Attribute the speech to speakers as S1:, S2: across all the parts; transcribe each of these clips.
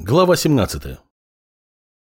S1: Глава 17.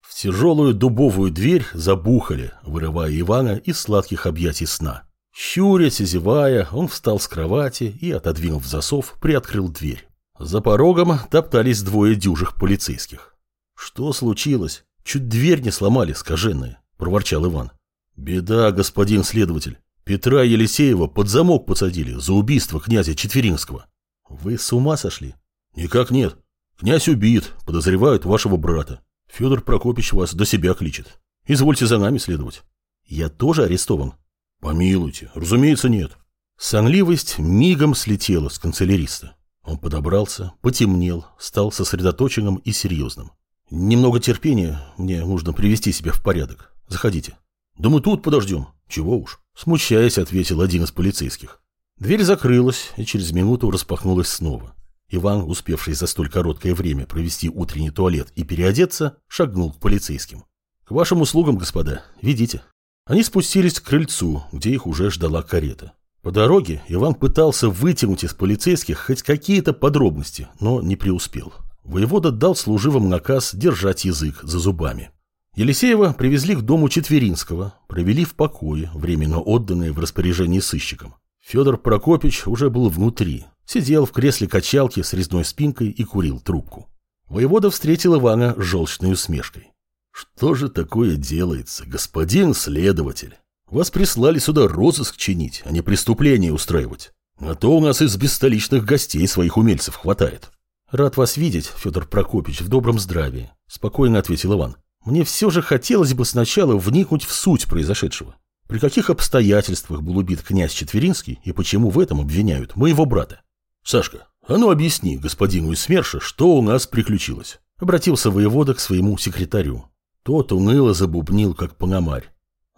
S1: В тяжелую дубовую дверь забухали, вырывая Ивана из сладких объятий сна. Щурясь и зевая, он встал с кровати и, отодвинув засов, приоткрыл дверь. За порогом топтались двое дюжих полицейских. «Что случилось? Чуть дверь не сломали, скаженные», – проворчал Иван. «Беда, господин следователь. Петра Елисеева под замок посадили за убийство князя Четверинского». «Вы с ума сошли?» «Никак нет. Князь убит, подозревают вашего брата. Федор Прокопич вас до себя кличет. Извольте за нами следовать. Я тоже арестован? Помилуйте, разумеется, нет. Сонливость мигом слетела с канцеляриста. Он подобрался, потемнел, стал сосредоточенным и серьезным. Немного терпения, мне нужно привести себя в порядок. Заходите. Да мы тут подождем. Чего уж. Смущаясь, ответил один из полицейских. Дверь закрылась и через минуту распахнулась снова. Иван, успевший за столь короткое время провести утренний туалет и переодеться, шагнул к полицейским. «К вашим услугам, господа, ведите». Они спустились к крыльцу, где их уже ждала карета. По дороге Иван пытался вытянуть из полицейских хоть какие-то подробности, но не преуспел. Воевода дал служивым наказ держать язык за зубами. Елисеева привезли к дому Четверинского, провели в покое, временно отданные в распоряжение сыщикам. Федор Прокопич уже был внутри, Сидел в кресле качалки с резной спинкой и курил трубку. Воевода встретил Ивана желчной усмешкой. «Что же такое делается, господин следователь? Вас прислали сюда розыск чинить, а не преступление устраивать. А то у нас из бесстоличных гостей своих умельцев хватает». «Рад вас видеть, Федор Прокопич, в добром здравии», – спокойно ответил Иван. «Мне все же хотелось бы сначала вникнуть в суть произошедшего. При каких обстоятельствах был убит князь Четверинский и почему в этом обвиняют моего брата?» «Сашка, а ну объясни господину из СМЕРШа, что у нас приключилось?» Обратился воевода к своему секретарю. Тот уныло забубнил, как пономарь.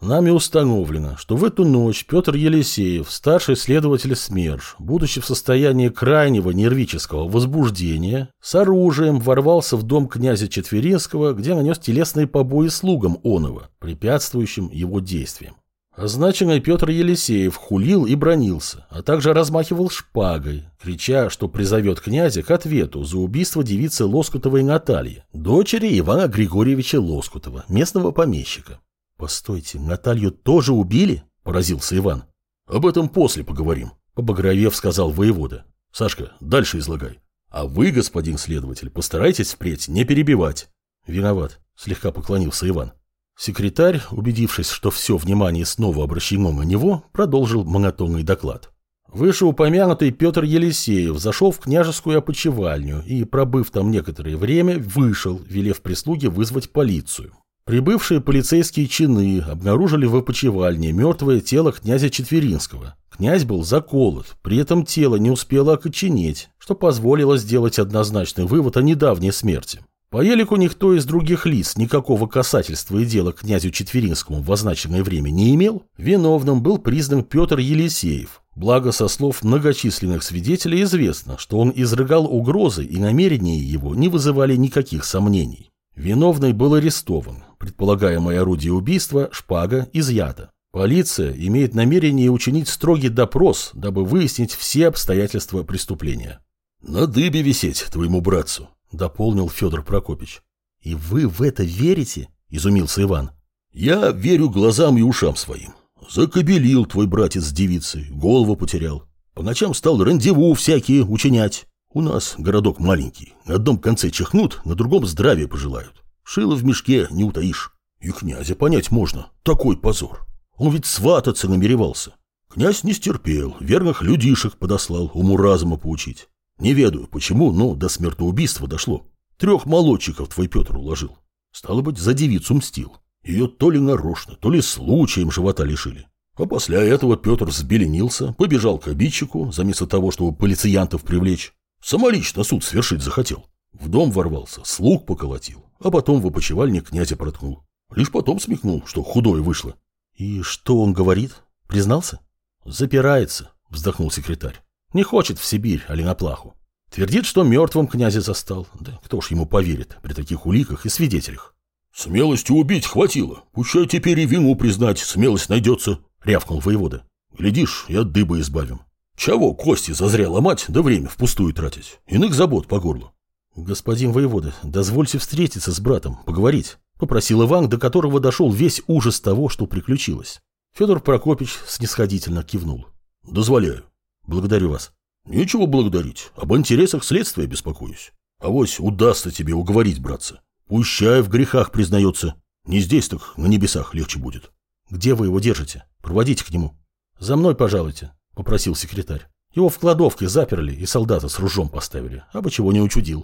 S1: Нами установлено, что в эту ночь Петр Елисеев, старший следователь СМЕРШ, будучи в состоянии крайнего нервического возбуждения, с оружием ворвался в дом князя Четверинского, где нанес телесные побои слугам Онова, препятствующим его действиям. Означенный Петр Елисеев хулил и бронился, а также размахивал шпагой, крича, что призовет князя к ответу за убийство девицы Лоскутовой Натальи, дочери Ивана Григорьевича Лоскутова, местного помещика. «Постойте, Наталью тоже убили?» – поразился Иван. «Об этом после поговорим», – побагровев сказал воевода. «Сашка, дальше излагай. А вы, господин следователь, постарайтесь впредь не перебивать». «Виноват», – слегка поклонился Иван. Секретарь, убедившись, что все внимание снова обращено на него, продолжил монотонный доклад. Вышеупомянутый Петр Елисеев зашел в княжескую опочивальню и, пробыв там некоторое время, вышел, велев прислуге вызвать полицию. Прибывшие полицейские чины обнаружили в опочивальне мертвое тело князя Четверинского. Князь был заколот, при этом тело не успело окоченеть, что позволило сделать однозначный вывод о недавней смерти. По елику никто из других лиц никакого касательства и дела князю Четверинскому в означенное время не имел, виновным был признан Петр Елисеев. Благо, со слов многочисленных свидетелей известно, что он изрыгал угрозы и намерения его не вызывали никаких сомнений. Виновный был арестован, предполагаемое орудие убийства – шпага изъята. Полиция имеет намерение учинить строгий допрос, дабы выяснить все обстоятельства преступления. «На дыбе висеть твоему братцу», — дополнил Федор Прокопич. «И вы в это верите?» — изумился Иван. «Я верю глазам и ушам своим. Закобелил твой братец с девицей, голову потерял. По ночам стал рандеву всякие учинять. У нас городок маленький. На одном конце чихнут, на другом здравия пожелают. Шило в мешке не утаишь. И князя понять можно. Такой позор. Он ведь свататься намеревался. Князь не стерпел, верных людишек подослал уму-разума поучить. Не ведаю, почему, но до смертоубийства дошло. Трех молодчиков твой Петр уложил. Стало быть, за девицу мстил. Ее то ли нарочно, то ли случаем живота лишили. А после этого Петр взбеленился, побежал к обидчику, заместо того, чтобы полициянтов привлечь. Самолично суд свершить захотел. В дом ворвался, слуг поколотил, а потом в опочивальник князя проткнул. Лишь потом смекнул, что худое вышло. И что он говорит? Признался? Запирается, вздохнул секретарь. Не хочет в Сибирь, на плаху. Твердит, что мертвым князя застал. Да кто ж ему поверит при таких уликах и свидетелях? Смелости убить хватило. Пущай теперь и вину признать, смелость найдется, рявкнул воевода. Глядишь, и от дыбы избавим. Чего кости зазря ломать, да время впустую тратить? Иных забот по горлу. Господин воевода, дозвольте встретиться с братом, поговорить, попросил Иван, до которого дошел весь ужас того, что приключилось. Федор Прокопич снисходительно кивнул. Дозволяю. Благодарю вас. Нечего благодарить. Об интересах следствия беспокоюсь. А вось удастся тебе уговорить, братца. Пущай в грехах признается. Не здесь, так на небесах легче будет. Где вы его держите? Проводите к нему. За мной пожалуйте, попросил секретарь. Его в кладовке заперли и солдата с ружом поставили, а бы чего не учудил.